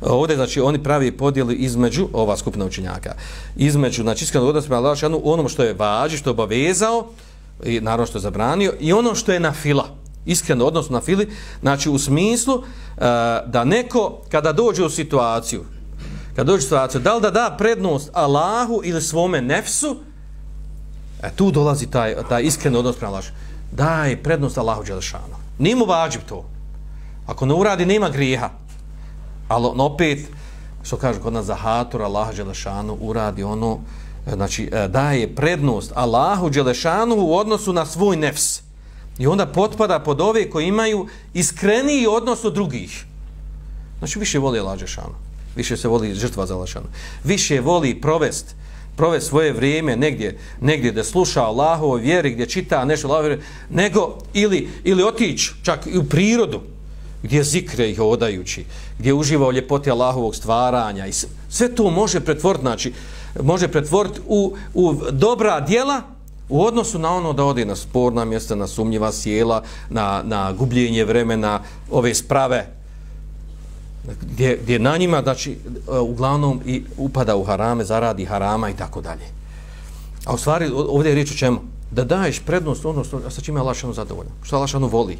ovdje znači oni pravi podjeli između ova skupina učenjaka. Između znači iskreno odnos prema Allahu ono onom što je važi što je obavezao i naravno što je zabranio i ono što je na fila. Iskreno odnos na fili znači u smislu uh, da neko kada dođe u situaciju kad dođe u situaciju da li da da prednost Allahu ili svome nefsu e, tu dolazi taj, taj iskreno odnos prema Allahu. Daj prednost Allahu Đelešanu. Nije mu vađib to. Ako ne uradi nema grijeha ali no, opet što kaže kod nas za hatur Allah Đelešanu uradi ono e, znači e, daje prednost Allahu Đelešanu u odnosu na svoj nefs. I onda potpada pod ove koji imaju iskreniji odnos od drugih. Znači više voli Allah Đelešanu. Više se voli žrtva za Allahšanu više voli provest prove svoje vrijeme negdje negdje da sluša Allahovo vjeri gdje čita nešto Allahovo nego ili, ili otići čak i u prirodu gdje zikre ih odajući, gdje uživa u ljepoti Allahovog stvaranja i sve to može pretvoriti, znači, može pretvoriti u, u dobra djela u odnosu na ono da ode na sporna mjesta, na sumnjiva sjela, na, na gubljenje vremena, ove sprave, gdje, gdje na njima, znači, e, uglavnom i upada u harame, zaradi harama i tako dalje. A u stvari, ovdje je riječ o čemu? Da daješ prednost ono sa čime je Allah zadovoljan, što Allah voli.